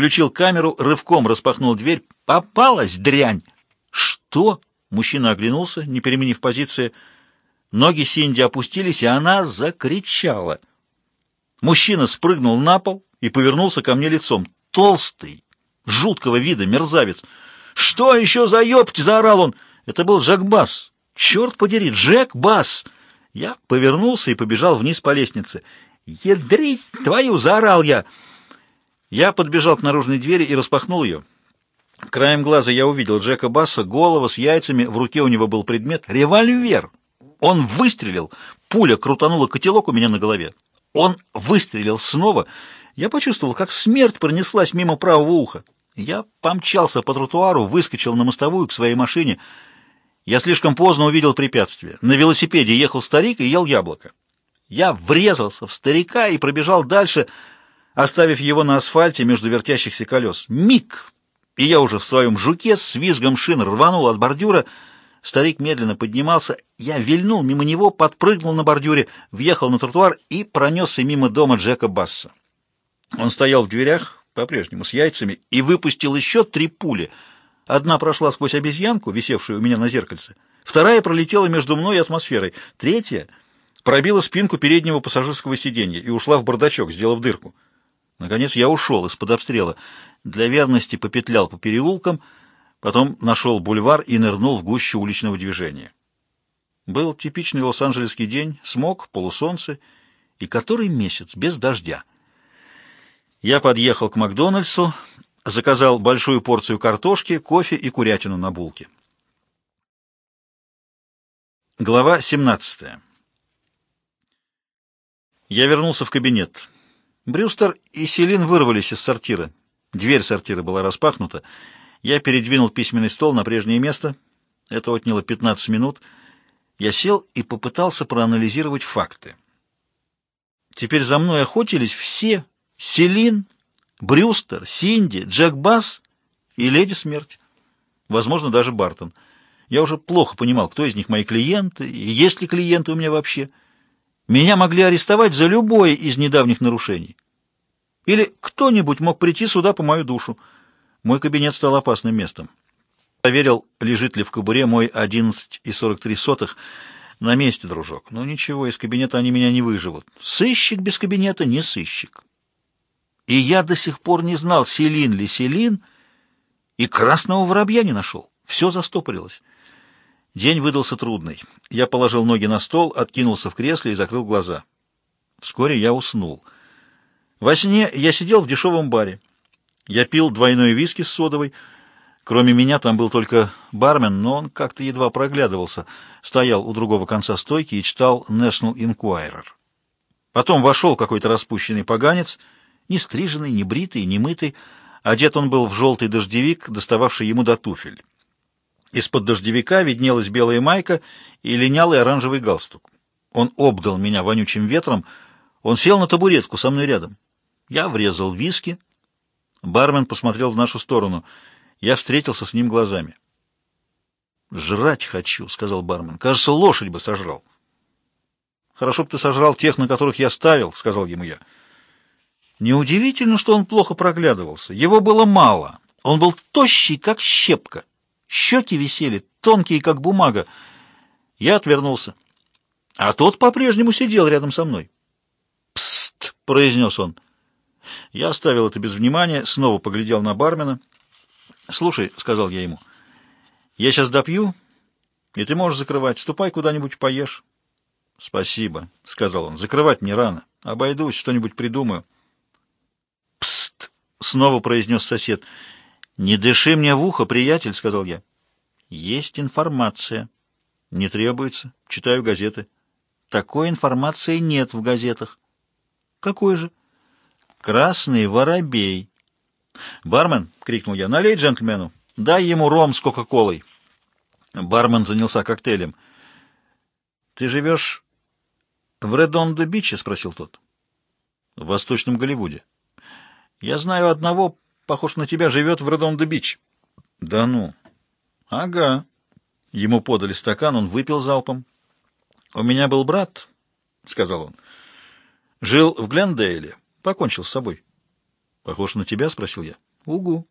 включил камеру, рывком распахнул дверь. «Попалась, дрянь!» «Что?» — мужчина оглянулся, не переменив позиции. Ноги Синди опустились, и она закричала. Мужчина спрыгнул на пол и повернулся ко мне лицом. Толстый, жуткого вида, мерзавец. «Что еще за ёпть?» — заорал он. Это был Джек Басс. «Черт подери, Джек Басс!» Я повернулся и побежал вниз по лестнице. «Ядрить твою!» — заорал я. Я подбежал к наружной двери и распахнул ее. Краем глаза я увидел Джека Басса, голова с яйцами, в руке у него был предмет — револьвер. Он выстрелил, пуля крутанула котелок у меня на голове. Он выстрелил снова. Я почувствовал, как смерть пронеслась мимо правого уха. Я помчался по тротуару, выскочил на мостовую к своей машине. Я слишком поздно увидел препятствие. На велосипеде ехал старик и ел яблоко. Я врезался в старика и пробежал дальше, оставив его на асфальте между вертящихся колес. Миг! И я уже в своем жуке с визгом шин рванул от бордюра. Старик медленно поднимался. Я вильнул мимо него, подпрыгнул на бордюре, въехал на тротуар и пронесся мимо дома Джека Басса. Он стоял в дверях, по-прежнему с яйцами, и выпустил еще три пули. Одна прошла сквозь обезьянку, висевшую у меня на зеркальце. Вторая пролетела между мной и атмосферой. Третья пробила спинку переднего пассажирского сиденья и ушла в бардачок, сделав дырку. Наконец я ушел из-под обстрела. Для верности попетлял по переулкам, потом нашел бульвар и нырнул в гущу уличного движения. Был типичный лос-анджелесский день, смог, полусолнце и который месяц без дождя. Я подъехал к Макдональдсу, заказал большую порцию картошки, кофе и курятину на булке. Глава 17. Я вернулся в кабинет. Брюстер и Селин вырвались из сортира. Дверь сортира была распахнута. Я передвинул письменный стол на прежнее место. Это отняло 15 минут. Я сел и попытался проанализировать факты. Теперь за мной охотились все Селин, Брюстер, Синди, Джек Басс и Леди Смерть. Возможно, даже Бартон. Я уже плохо понимал, кто из них мои клиенты, и есть ли клиенты у меня вообще. Меня могли арестовать за любое из недавних нарушений. Или кто-нибудь мог прийти сюда по мою душу. Мой кабинет стал опасным местом. Проверил, лежит ли в кобуре мой 11,43. На месте, дружок. Но ничего, из кабинета они меня не выживут. Сыщик без кабинета не сыщик. И я до сих пор не знал, Селин ли Селин, и красного воробья не нашел. Все застопорилось. День выдался трудный. Я положил ноги на стол, откинулся в кресле и закрыл глаза. Вскоре я уснул. Во сне я сидел в дешевом баре. Я пил двойной виски с содовой. Кроме меня там был только бармен, но он как-то едва проглядывался. Стоял у другого конца стойки и читал National Enquirer. Потом вошел какой-то распущенный поганец — не стриженный, не бритый, не мытый. Одет он был в желтый дождевик, достававший ему до туфель. Из-под дождевика виднелась белая майка и линялый оранжевый галстук. Он обдал меня вонючим ветром. Он сел на табуретку со мной рядом. Я врезал виски. Бармен посмотрел в нашу сторону. Я встретился с ним глазами. «Жрать хочу», — сказал бармен. «Кажется, лошадь бы сожрал». «Хорошо бы ты сожрал тех, на которых я ставил», — сказал ему я. Неудивительно, что он плохо проглядывался. Его было мало. Он был тощий, как щепка. Щеки висели, тонкие, как бумага. Я отвернулся. А тот по-прежнему сидел рядом со мной. «Пст!» — произнес он. Я оставил это без внимания, снова поглядел на бармена. «Слушай», — сказал я ему, — «я сейчас допью, и ты можешь закрывать. Ступай куда-нибудь поешь». «Спасибо», — сказал он. «Закрывать не рано. Обойдусь, что-нибудь придумаю». «Пст!» — снова произнес сосед. «Не дыши мне в ухо, приятель», — сказал я. «Есть информация». «Не требуется. Читаю газеты». «Такой информации нет в газетах». «Какой же?» «Красный воробей». «Бармен!» — крикнул я. «Налей джентльмену. Дай ему ром с кока-колой». Бармен занялся коктейлем. «Ты живешь в Редондо-Биче?» — спросил тот. «В Восточном Голливуде». Я знаю одного, похож на тебя, живет в Редон-де-Бич. Да ну? Ага. Ему подали стакан, он выпил залпом. У меня был брат, сказал он. Жил в Глендейле, покончил с собой. Похож на тебя, спросил я. Угу.